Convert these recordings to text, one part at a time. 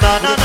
na na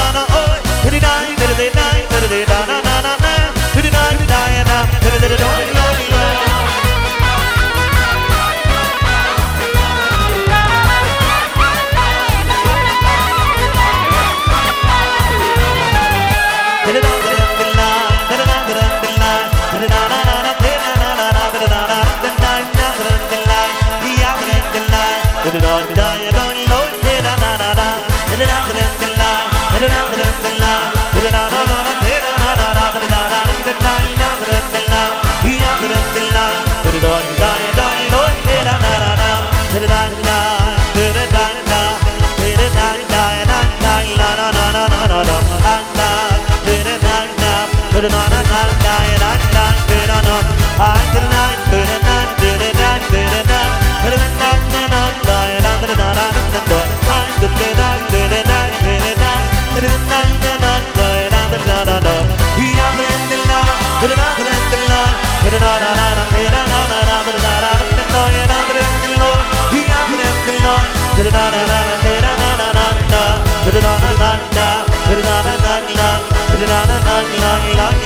ランランラン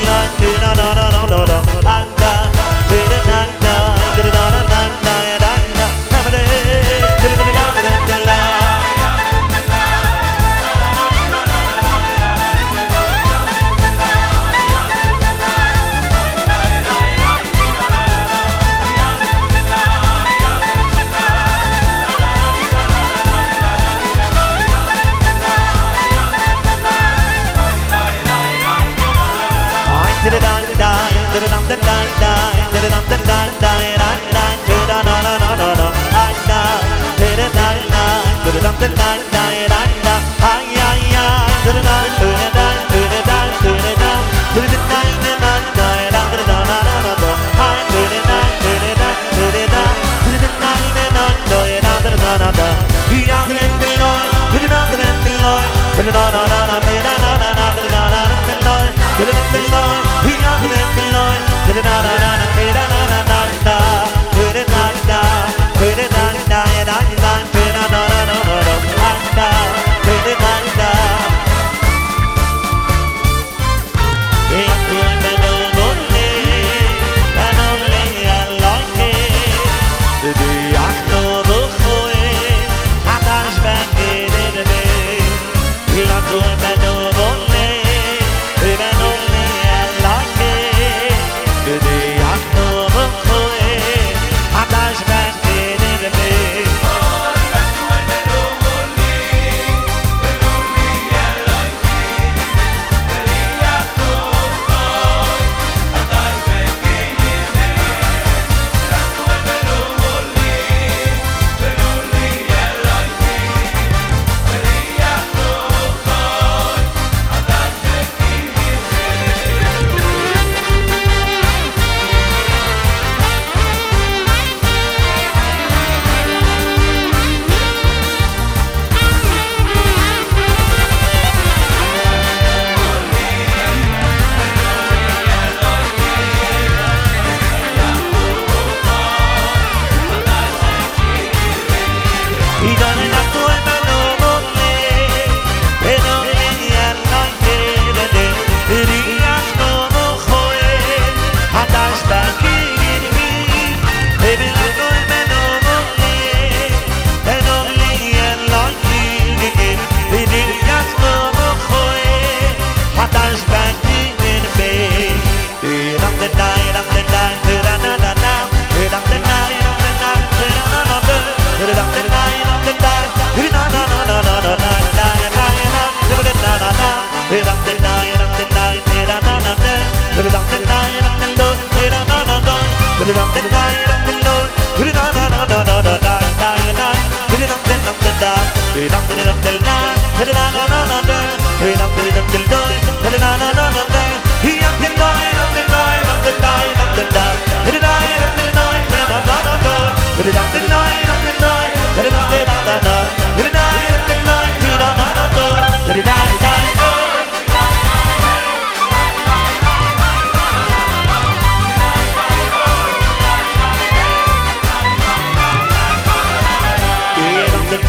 ラララララ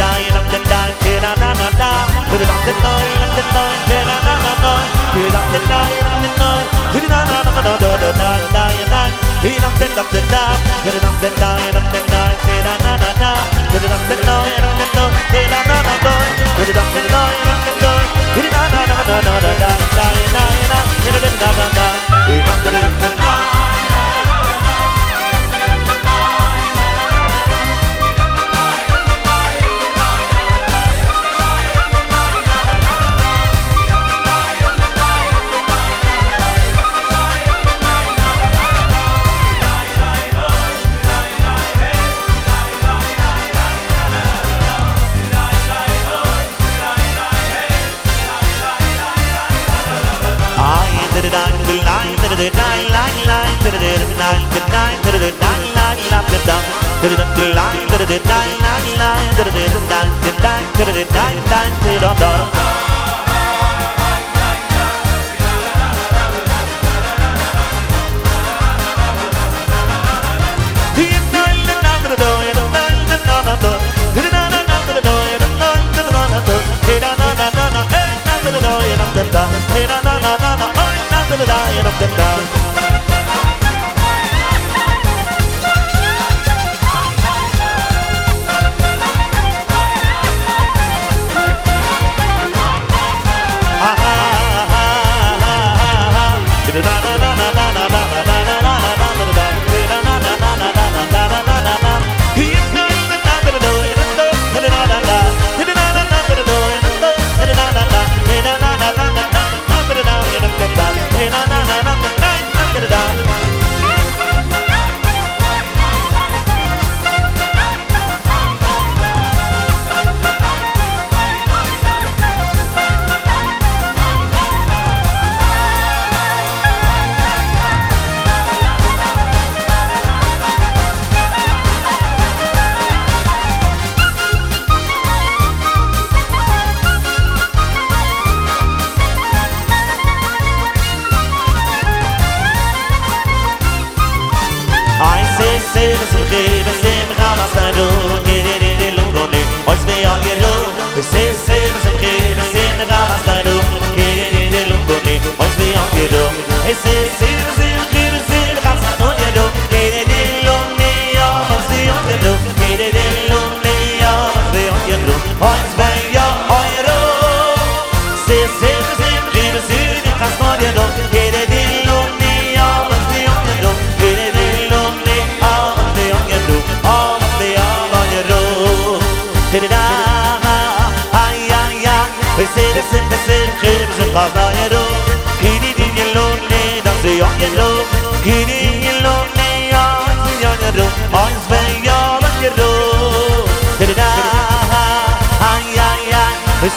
nine of the dime, ten and a dime. Put it on the nine of the nine, ten and a nine. Put it on the nine of the nine, put it on the nine of the nine, nine nine. Put it on the of the dime, put it on the nine of the nine, ten and a dime. Put it on the nine of the nine, ten and a nine. Put it on the nine of the nine, put it on the nine of the nine, nine nine. Put it on the nine of the nine, ten and a dime. Hey, na.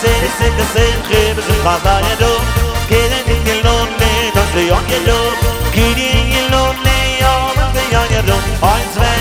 sei se ke sei khibe ze khaba ye do kele ni gelon ne da ze yon ye do kiri ye yo ma ze yon ein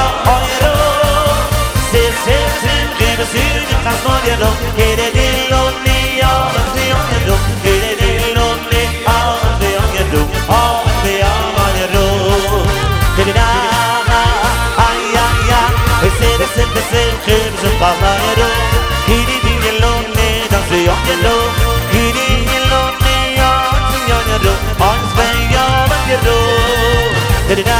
Bavaro Hiri di di ne da se yo ke Hiri Hidi ne yo ke yo do. On sve yo ne ke Da da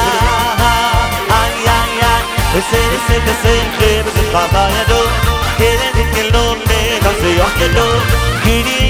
Ay ay. Ai ai ai Be se se se se di ne se yo se di ne da se yo